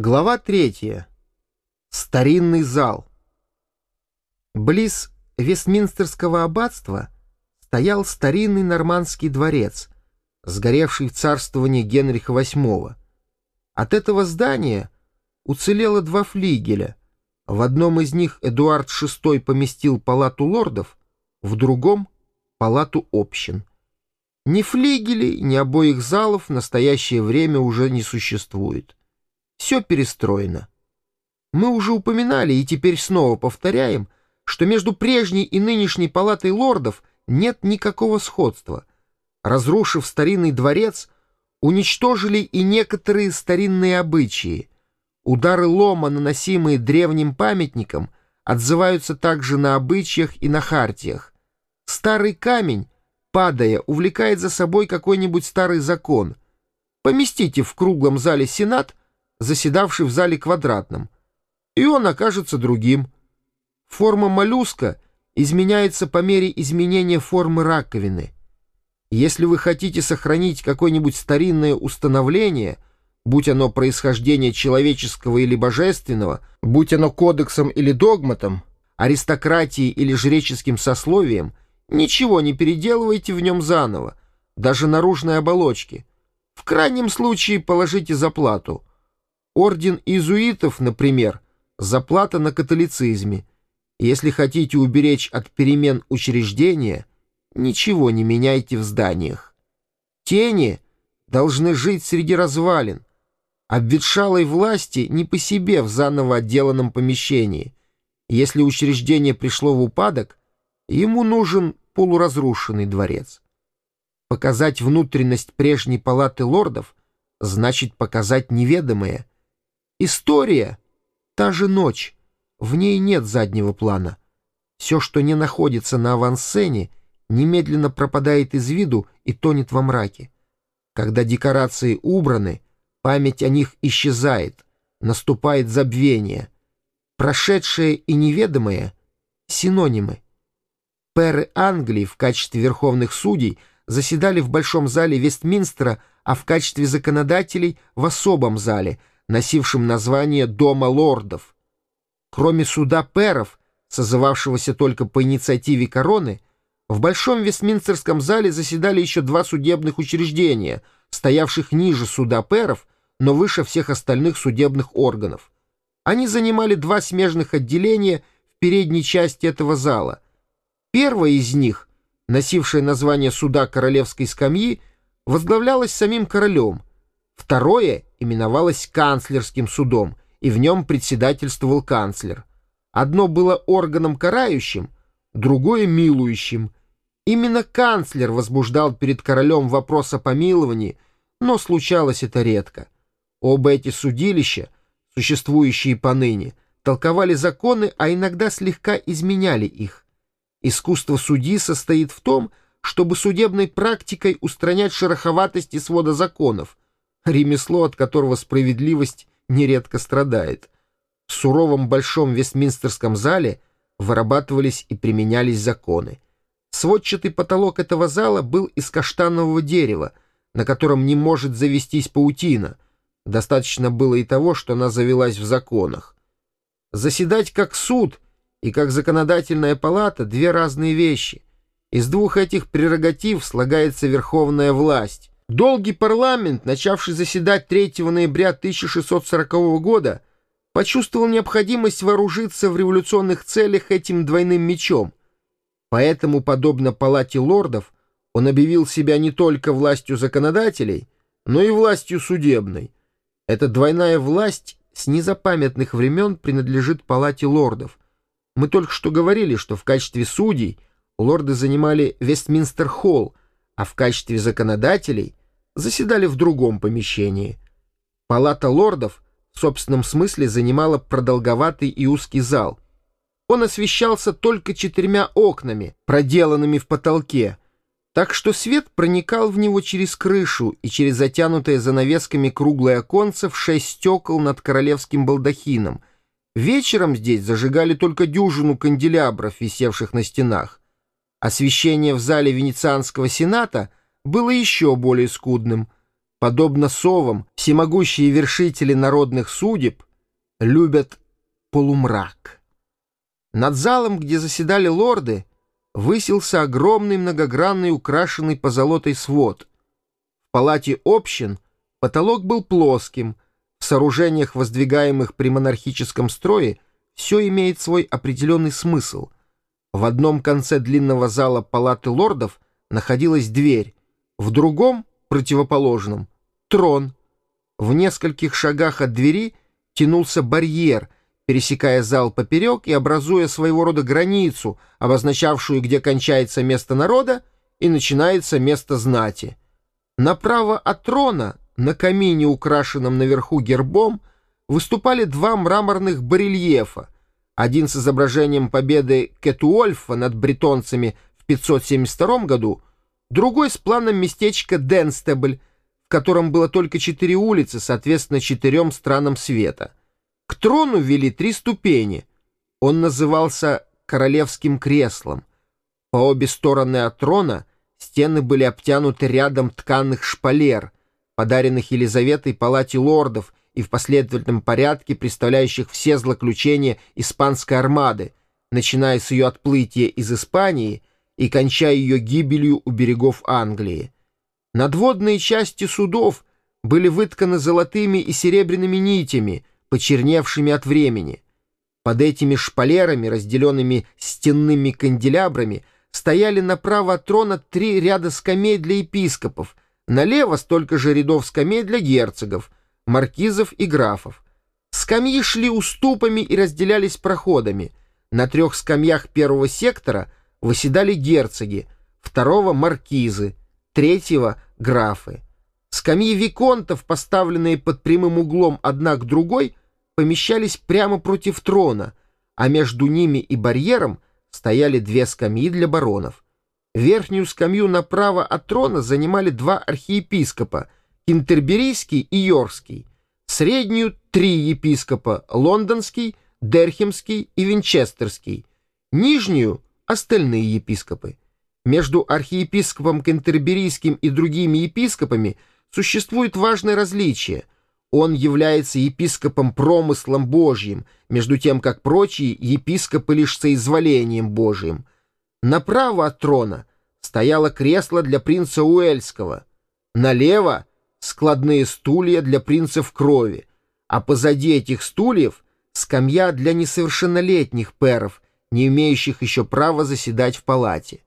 Глава третья. Старинный зал. Близ Вестминстерского аббатства стоял старинный нормандский дворец, сгоревший в царствовании Генриха VIII. От этого здания уцелело два флигеля. В одном из них Эдуард VI поместил палату лордов, в другом — палату общин. Ни флигелей, ни обоих залов в настоящее время уже не существует. Все перестроено. Мы уже упоминали и теперь снова повторяем, что между прежней и нынешней палатой лордов нет никакого сходства. Разрушив старинный дворец, уничтожили и некоторые старинные обычаи. Удары лома, наносимые древним памятникам, отзываются также на обычаях и на хартиях. Старый камень, падая, увлекает за собой какой-нибудь старый закон. Поместите в круглом зале Сенат — заседавший в зале квадратном, и он окажется другим. Форма моллюска изменяется по мере изменения формы раковины. Если вы хотите сохранить какое-нибудь старинное установление, будь оно происхождение человеческого или божественного, будь оно кодексом или догматом, аристократией или жреческим сословием, ничего не переделывайте в нем заново, даже наружной оболочки. В крайнем случае положите заплату — Орден иезуитов, например, заплата на католицизме. Если хотите уберечь от перемен учреждения, ничего не меняйте в зданиях. Тени должны жить среди развалин. Обветшалой власти не по себе в заново отделанном помещении. Если учреждение пришло в упадок, ему нужен полуразрушенный дворец. Показать внутренность прежней палаты лордов значит показать неведомое — История — та же ночь, в ней нет заднего плана. Все, что не находится на авансцене, немедленно пропадает из виду и тонет во мраке. Когда декорации убраны, память о них исчезает, наступает забвение. Прошедшее и неведомое — синонимы. Пэры Англии в качестве верховных судей заседали в большом зале Вестминстера, а в качестве законодателей — в особом зале — носившим название «Дома лордов». Кроме суда перов, созывавшегося только по инициативе короны, в Большом Вестминстерском зале заседали еще два судебных учреждения, стоявших ниже суда перов, но выше всех остальных судебных органов. Они занимали два смежных отделения в передней части этого зала. Первое из них, носившее название суда королевской скамьи, возглавлялось самим королем, Второе именовалось канцлерским судом, и в нем председательствовал канцлер. Одно было органом карающим, другое — милующим. Именно канцлер возбуждал перед королем вопрос о помиловании, но случалось это редко. Оба эти судилища, существующие поныне, толковали законы, а иногда слегка изменяли их. Искусство судьи состоит в том, чтобы судебной практикой устранять шероховатости свода законов, ремесло, от которого справедливость нередко страдает. В суровом большом Вестминстерском зале вырабатывались и применялись законы. Сводчатый потолок этого зала был из каштанового дерева, на котором не может завестись паутина. Достаточно было и того, что она завелась в законах. Заседать как суд и как законодательная палата — две разные вещи. Из двух этих прерогатив слагается верховная власть. Долгий парламент, начавший заседать 3 ноября 1640 года, почувствовал необходимость вооружиться в революционных целях этим двойным мечом. Поэтому, подобно палате лордов, он объявил себя не только властью законодателей, но и властью судебной. Эта двойная власть с незапамятных времен принадлежит палате лордов. Мы только что говорили, что в качестве судей лорды занимали Вестминстер-холл, а в качестве законодателей заседали в другом помещении. Палата лордов в собственном смысле занимала продолговатый и узкий зал. Он освещался только четырьмя окнами, проделанными в потолке, так что свет проникал в него через крышу и через затянутое занавесками круглое оконце в шесть стекол над королевским балдахином. Вечером здесь зажигали только дюжину канделябров, висевших на стенах. Освещение в зале Венецианского сената — было еще более скудным. подобно совам, всемогущие вершители народных судеб, любят полумрак. Над залом, где заседали лорды, высился огромный многогранный украшенный позолотой свод. В палате общин потолок был плоским, в сооружениях, воздвигаемых при монархическом строе, все имеет свой определенный смысл. В одном конце длинного зала палаты лордов находилась дверь, в другом, противоположном, трон. В нескольких шагах от двери тянулся барьер — пересекая зал поперек и образуя своего рода границу, обозначавшую, где кончается место народа и начинается место знати. Направо от трона, на камине, украшенном наверху гербом, выступали два мраморных барельефа, один с изображением победы Кетуольфа над бретонцами в 572 году, другой с планом местечка Денстебль, в котором было только четыре улицы, соответственно, четырем странам света. К трону вели три ступени. Он назывался королевским креслом. По обе стороны от трона стены были обтянуты рядом тканых шпалер, подаренных Елизаветой палате лордов и в последовательном порядке представляющих все злоключения испанской армады, начиная с ее отплытия из Испании и кончая ее гибелью у берегов Англии. Надводные части судов были вытканы золотыми и серебряными нитями — почерневшими от времени. Под этими шпалерами, разделенными стенными канделябрами, стояли направо от трона три ряда скамей для епископов, налево столько же рядов скамей для герцогов, маркизов и графов. Скамьи шли уступами и разделялись проходами. На трех скамьях первого сектора выседали герцоги, второго — маркизы, третьего — графы. Скамьи виконтов, поставленные под прямым углом одна к другой, помещались прямо против трона, а между ними и барьером стояли две скамьи для баронов. Верхнюю скамью направо от трона занимали два архиепископа — Кентерберийский и Йоркский, среднюю — три епископа — Лондонский, Дерхемский и Винчестерский, нижнюю — остальные епископы. Между архиепископом Кентерберийским и другими епископами — существует важное различие. Он является епископом промыслом Божьим, между тем, как прочие епископы лишь соизволением Божьим. Направо от трона стояло кресло для принца Уэльского, налево — складные стулья для принцев крови, а позади этих стульев — скамья для несовершеннолетних перов, не имеющих еще права заседать в палате.